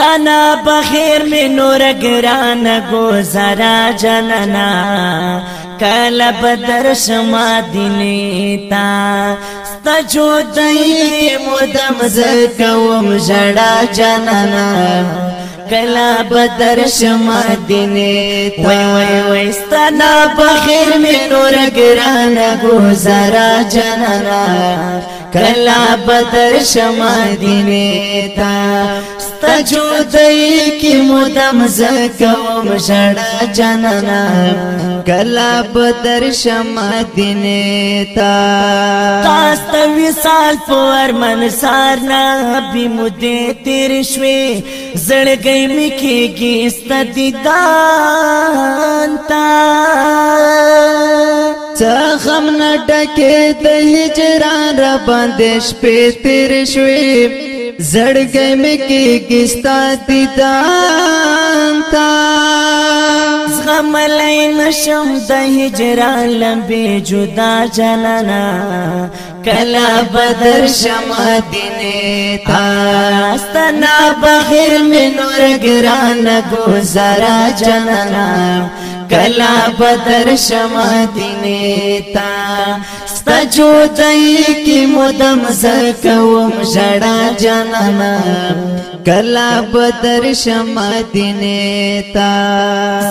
تنا بخیر می نور گران گزارا جننا کل بدر شما دینی تا ستا جو دئی مدم زکوم جڑا جننا کلا بدر شما دینی تا وی وی وی ستنا بخیر می نور گران گزارا جننا کلا بدر شما دینی تا تا جودای کی مدام زکوم شړا جنانا کلا بدر شمع دینه تا تاسو وصال پر من سار نه بي مده تیر شوي زړګي می کېږي ستدیدان تا څخم نه ډکه د هجران را باندې شپې تیر شوي زړګې مې کې کستا دیدان تا زغم لای نشم د هجران لمبې جدا جنانا کلا بدر شم دینه تا استنا بغیر مې نور ګران گزارا جنانا کلا بدر شم دینه تا ستا جودای کی مدم زکوم جڑا جانانا کلا بدر شما دینے تا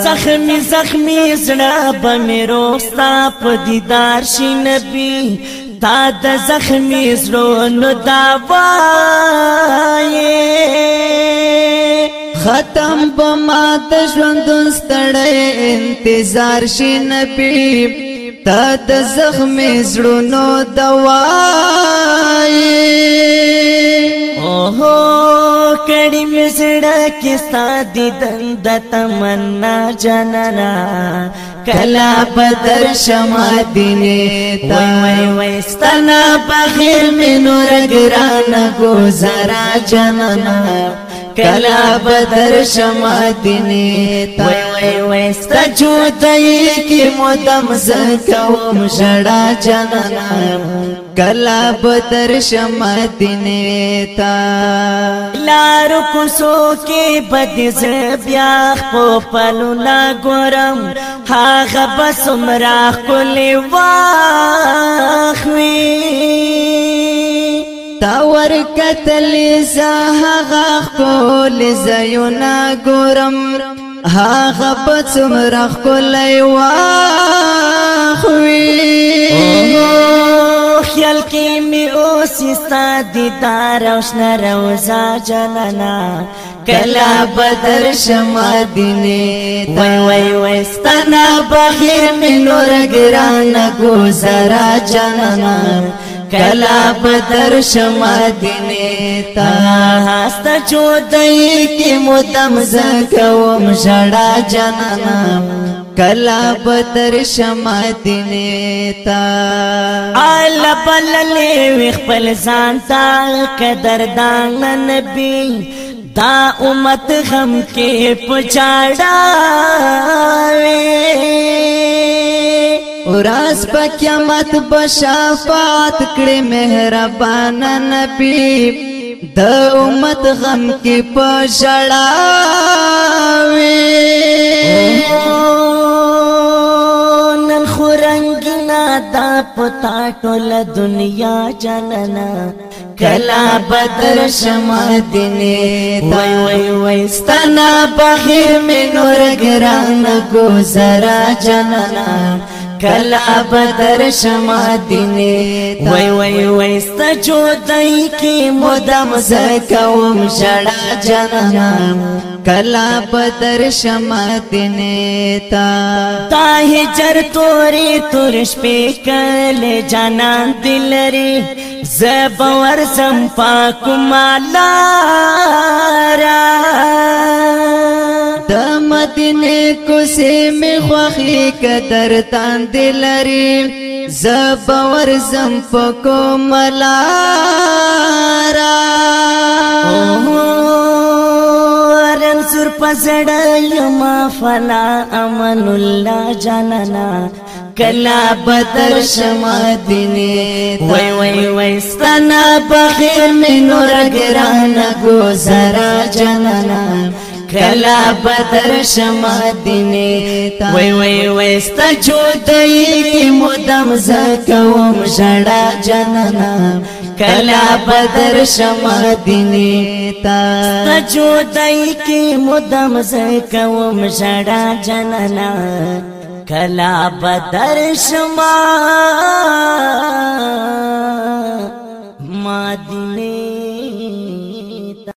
زخمی زخمی زڑا بمیرو ستا پا دیدار شی نبی تا د زخمی زړو نو دا وایې ختم بما د ژوند ستړې انتظار شي نبی تا د زخم زړونو دواي اوه کړي مې زړه کې ستادي دند تمنا جننا کلا بدر شما دینه تا وای وای ستنا بخیر مې نور ګران گزارا جننا کلا بدر شما دینه تا وای وای ستا جودای کی مدام زکوم شړا جنانا کلا بدر شما دینه تا لار کو سو کې بد ز بیا خو پلو لا ګورم هاغه بس مرا خپل واخوي تاور کتل زه غخ کول زینا ګورم ها غب څومره کول وا خوې خیال کې می اوس ستاد دار اوس نه روزا جننا کلا بدر شما دینه وای وای وای ستنا بخیر می نور ګران گزارا جننا کلا بدر شما دینه تا هستا چودای کی مدام زکوم شړا جنانا کلا بدر شما دینه تا ال بللې وی خپل ځان تا قدر دان نبی دا امت غم کې پچاړا وی راز په قیامت بشفاعت کړې مهربان نبی د امت غم کې پښړاوي نن خورنګینا دا پتا ټول دنیا جننا کلا بدر شما دینه وای وای وای ستنا بخیر می نور ګران گزارا جننا کل ابدر شما دینه وای وای وای ست جودای کی مدام زکوم شړا جنم کل ابدر شما دینه تا تا هجر تورې تورش په کل جانا دلری زب ورزم پاک مالا را دینه کوسه می خوخي کتر تان دلری زب ور زم پکو ملارا ارن سر پزړ یما فلا امن الله جاننا کلا بدر شما دینه وای وای وای ستنا بخیر می نور ګران گزارا جانانا کلا بدر شما دینه تا وای وای وستا جوړی مدام زکوم شړا جننا کلا بدر شما دینه تا جوړی کی مدام زکوم شړا جننا کلا بدر شما مدینه